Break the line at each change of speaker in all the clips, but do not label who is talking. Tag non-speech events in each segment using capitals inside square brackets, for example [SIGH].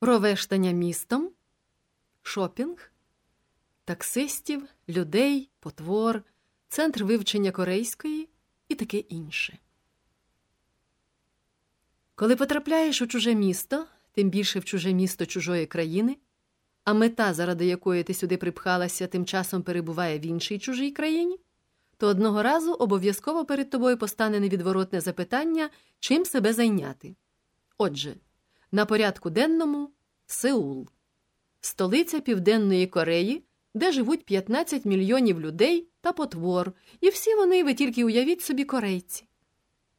Ровештання містом, шопінг, таксистів, людей, потвор, центр вивчення корейської і таке інше. Коли потрапляєш у чуже місто, тим більше в чуже місто чужої країни, а мета, заради якої ти сюди припхалася, тим часом перебуває в іншій чужій країні, то одного разу обов'язково перед тобою постане невідворотне запитання, чим себе зайняти. Отже, на порядку денному Сеул, столиця Південної Кореї, де живуть 15 мільйонів людей та потвор, і всі вони, ви тільки уявіть собі, корейці.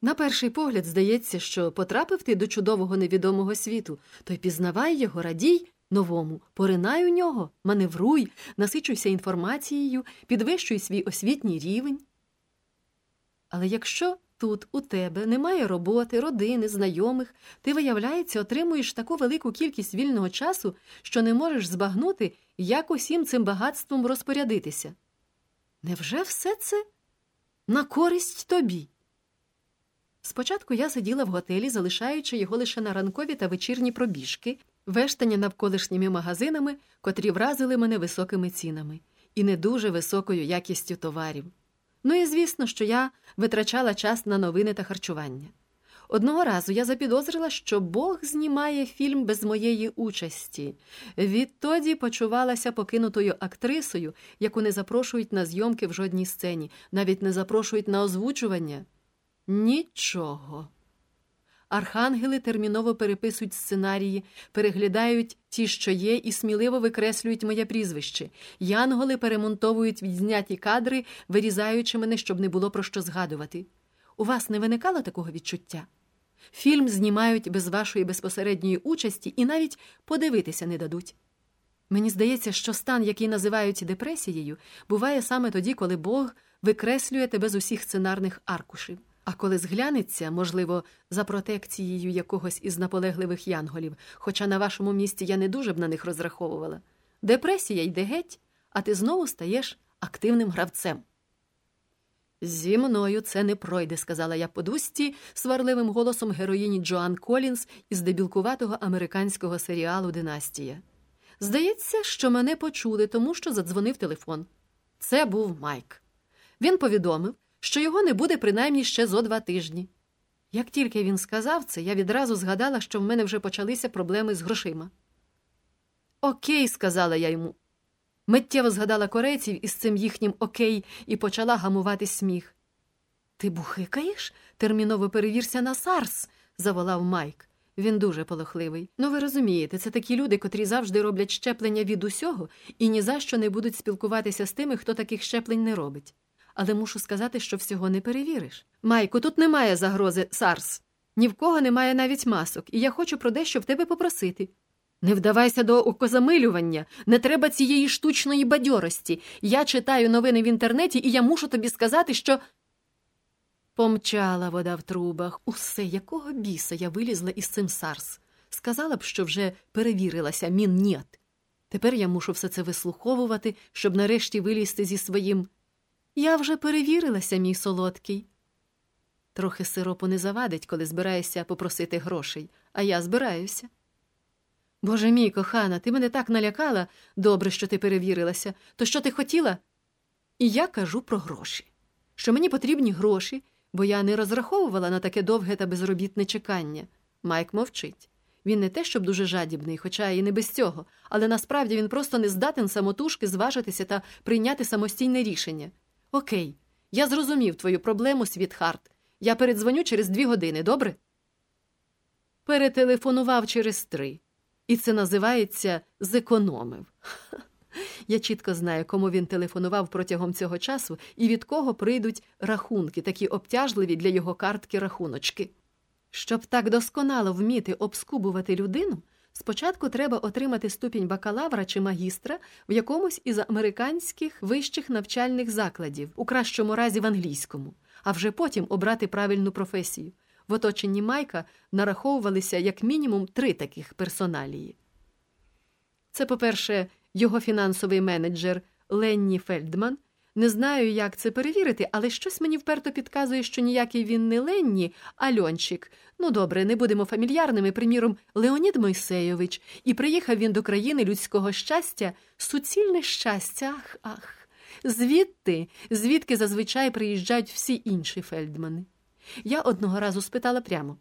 На перший погляд здається, що потрапив ти до чудового невідомого світу, то й пізнавай його, радій новому, поринай у нього, маневруй, насичуйся інформацією, підвищуй свій освітній рівень. Але якщо тут у тебе немає роботи, родини, знайомих, ти, виявляється, отримуєш таку велику кількість вільного часу, що не можеш збагнути, як усім цим багатством розпорядитися. Невже все це на користь тобі? Спочатку я сиділа в готелі, залишаючи його лише на ранкові та вечірні пробіжки, вештання навколишніми магазинами, котрі вразили мене високими цінами і не дуже високою якістю товарів. Ну і звісно, що я витрачала час на новини та харчування. Одного разу я запідозрила, що Бог знімає фільм без моєї участі. Відтоді почувалася покинутою актрисою, яку не запрошують на зйомки в жодній сцені, навіть не запрошують на озвучування. Нічого. Архангели терміново переписують сценарії, переглядають ті, що є, і сміливо викреслюють моє прізвище. Янголи перемонтовують відзняті кадри, вирізаючи мене, щоб не було про що згадувати. У вас не виникало такого відчуття? Фільм знімають без вашої безпосередньої участі і навіть подивитися не дадуть. Мені здається, що стан, який називають депресією, буває саме тоді, коли Бог викреслює тебе з усіх сценарних аркушів. А коли зглянеться, можливо, за протекцією якогось із наполегливих янголів, хоча на вашому місці я не дуже б на них розраховувала, депресія йде геть, а ти знову стаєш активним гравцем. Зі мною це не пройде, сказала я по дусті сварливим голосом героїні Джоан Колінс із дебілкуватого американського серіалу Династія. Здається, що мене почули, тому що задзвонив телефон. Це був Майк. Він повідомив, що його не буде принаймні ще зо два тижні. Як тільки він сказав це, я відразу згадала, що в мене вже почалися проблеми з грошима. Окей, сказала я йому. Миттєво згадала корейців із цим їхнім окей і почала гамувати сміх. Ти бухикаєш? Терміново перевірся на Сарс, заволав Майк. Він дуже полохливий. Ну, ви розумієте, це такі люди, котрі завжди роблять щеплення від усього і ні за що не будуть спілкуватися з тими, хто таких щеплень не робить. Але мушу сказати, що всього не перевіриш. Майку, тут немає загрози Сарс. Ні в кого немає навіть масок, і я хочу про дещо в тебе попросити. Не вдавайся до окозамилювання, не треба цієї штучної бадьорості. Я читаю новини в інтернеті, і я мушу тобі сказати, що. Помчала вода в трубах. Усе, якого біса я вилізла із цим Сарс. Сказала б, що вже перевірилася, мін нєт. Тепер я мушу все це вислуховувати, щоб нарешті вилізти зі своїм. Я вже перевірилася, мій солодкий. Трохи сиропу не завадить, коли збираєшся попросити грошей, а я збираюся. Боже мій, кохана, ти мене так налякала, добре, що ти перевірилася. То що ти хотіла? І я кажу про гроші, що мені потрібні гроші, бо я не розраховувала на таке довге та безробітне чекання. Майк мовчить. Він не те, щоб дуже жадібний, хоча і не без цього, але насправді він просто не здатен самотужки зважитися та прийняти самостійне рішення. Окей, я зрозумів твою проблему, Світхарт. Я передзвоню через дві години, добре? Перетелефонував через три. І це називається зекономив. [LAUGHS] Я чітко знаю, кому він телефонував протягом цього часу і від кого прийдуть рахунки, такі обтяжливі для його картки рахуночки. Щоб так досконало вміти обскубувати людину, спочатку треба отримати ступінь бакалавра чи магістра в якомусь із американських вищих навчальних закладів, у кращому разі в англійському, а вже потім обрати правильну професію. В оточенні Майка нараховувалися як мінімум три таких персоналії. Це, по-перше, його фінансовий менеджер Ленні Фельдман, Не знаю, як це перевірити, але щось мені вперто підказує, що ніякий він не Ленні, а Льончик. Ну добре, не будемо фамільярними, приміром, Леонід Мойсейович, і приїхав він до країни людського щастя, суцільне щастя, ах, ах. Звідти, звідки зазвичай приїжджають всі інші фельдмани. Я одного разу спитала прямо.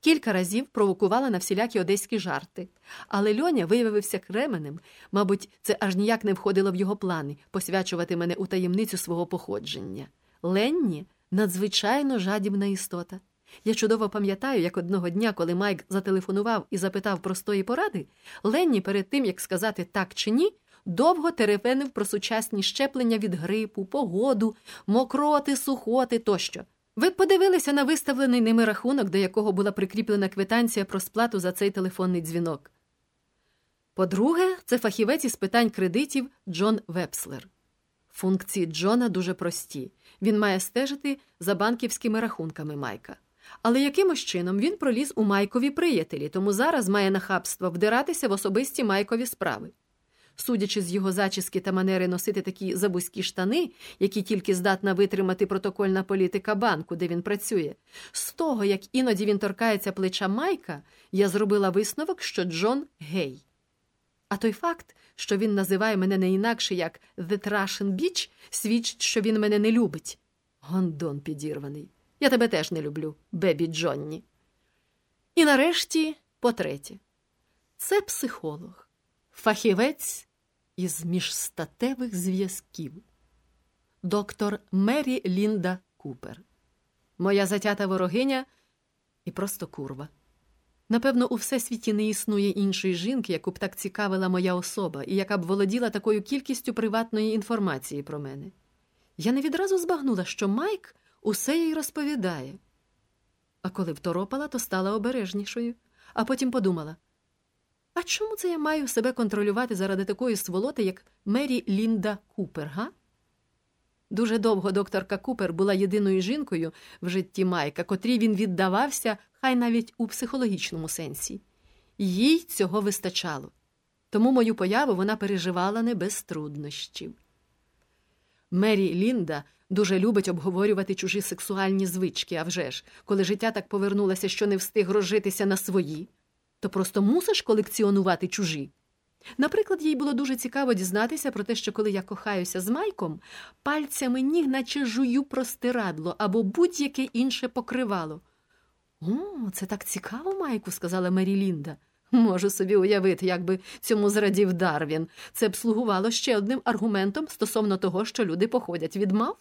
Кілька разів провокувала на всілякі одеські жарти, але Льоня виявився кременем, мабуть, це аж ніяк не входило в його плани посвячувати мене у таємницю свого походження. Ленні надзвичайно жадібна істота. Я чудово пам'ятаю, як одного дня, коли Майк зателефонував і запитав простої поради, Ленні перед тим, як сказати так чи ні, довго теревенив про сучасні щеплення від грипу, погоду, мокроти, сухоти тощо. Ви б подивилися на виставлений ними рахунок, до якого була прикріплена квитанція про сплату за цей телефонний дзвінок. По-друге, це фахівець із питань кредитів Джон Вепслер. Функції Джона дуже прості. Він має стежити за банківськими рахунками Майка. Але якимось чином він проліз у Майкові приятелі, тому зараз має нахабство вдиратися в особисті Майкові справи. Судячи з його зачіски та манери носити такі забузькі штани, які тільки здатна витримати протокольна політика банку, де він працює, з того, як іноді він торкається плеча Майка, я зробила висновок, що Джон гей. А той факт, що він називає мене не інакше як «The Russian Beach», свідчить, що він мене не любить. Гондон підірваний. Я тебе теж не люблю, Бебі Джонні. І нарешті, по третє, це психолог, фахівець із міжстатевих зв'язків. Доктор Мері Лінда Купер. Моя затята ворогиня і просто курва. Напевно, у всесвіті не існує іншої жінки, яку б так цікавила моя особа, і яка б володіла такою кількістю приватної інформації про мене. Я не відразу збагнула, що Майк усе їй розповідає. А коли второпала, то стала обережнішою, а потім подумала а чому це я маю себе контролювати заради такої сволоти, як Мері Лінда Купер, га? Дуже довго докторка Купер була єдиною жінкою в житті Майка, котрій він віддавався, хай навіть у психологічному сенсі. Їй цього вистачало. Тому мою появу вона переживала не без труднощів. Мері Лінда дуже любить обговорювати чужі сексуальні звички, а вже ж, коли життя так повернулося, що не встиг розжитися на свої то просто мусиш колекціонувати чужі. Наприклад, їй було дуже цікаво дізнатися про те, що коли я кохаюся з Майком, пальцями ніг наче жую простирадло або будь-яке інше покривало. О, це так цікаво, Майку, сказала Мері Лінда. Можу собі уявити, як би цьому зрадів Дарвін. Це б слугувало ще одним аргументом стосовно того, що люди походять від мавп.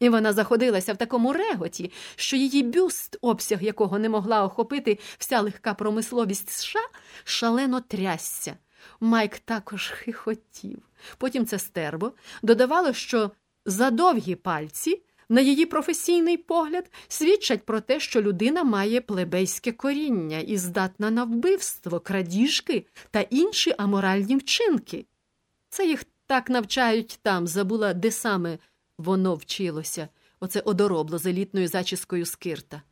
І вона заходилася в такому реготі, що її бюст, обсяг якого не могла охопити вся легка промисловість США, шалено трясся. Майк також хихотів. Потім це стербо додавало, що задовгі пальці, на її професійний погляд, свідчать про те, що людина має плебейське коріння і здатна на вбивство, крадіжки та інші аморальні вчинки. Це їх так навчають там, забула, де саме. Воно вчилося, оце одоробло з елітною зачіскою скирта.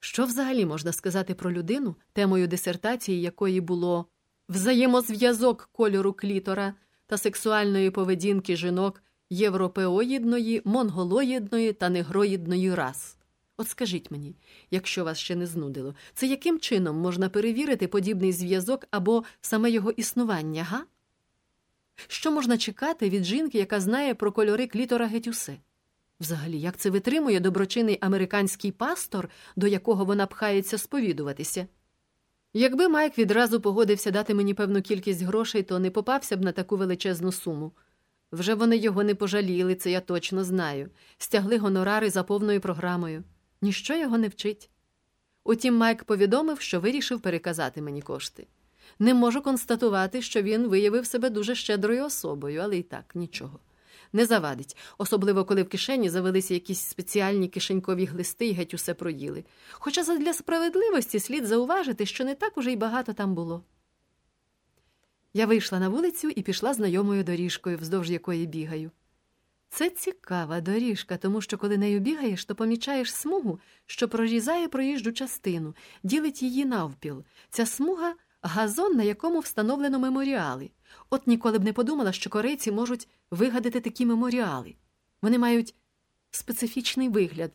Що взагалі можна сказати про людину, темою дисертації якої було взаємозв'язок кольору клітора та сексуальної поведінки жінок європеоїдної, монголоїдної та негроїдної рас? От скажіть мені, якщо вас ще не знудило, це яким чином можна перевірити подібний зв'язок або саме його існування, га? Що можна чекати від жінки, яка знає про кольори клітора геть усе? Взагалі, як це витримує доброчинний американський пастор, до якого вона пхається сповідуватися? Якби Майк відразу погодився дати мені певну кількість грошей, то не попався б на таку величезну суму. Вже вони його не пожаліли, це я точно знаю. Стягли гонорари за повною програмою. Ніщо його не вчить. Утім, Майк повідомив, що вирішив переказати мені кошти. Не можу констатувати, що він виявив себе дуже щедрою особою, але й так нічого. Не завадить, особливо коли в кишені завелися якісь спеціальні кишенькові глисти і геть усе проїли. Хоча задля справедливості слід зауважити, що не так уже й багато там було. Я вийшла на вулицю і пішла знайомою доріжкою, вздовж якої бігаю. Це цікава доріжка, тому що коли нею бігаєш, то помічаєш смугу, що прорізає проїжджу частину, ділить її навпіл. Ця смуга газон, на якому встановлено меморіали. От ніколи б не подумала, що корейці можуть вигадати такі меморіали. Вони мають специфічний вигляд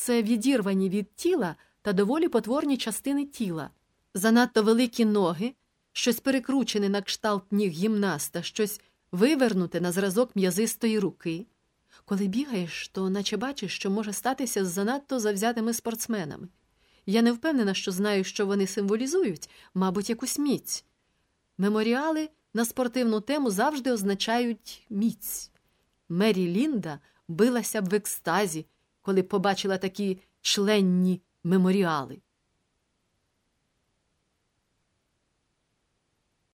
це відірвані від тіла та доволі потворні частини тіла, занадто великі ноги, щось перекручене на кшталт ніг гімнаста, щось вивернуте на зразок м'язистої руки. Коли бігаєш, то наче бачиш, що може статися з занадто завзятими спортсменами. Я не впевнена, що знаю, що вони символізують, мабуть, якусь міць. Меморіали на спортивну тему завжди означають міць. Мері Лінда билася б в екстазі, коли побачила такі членні меморіали.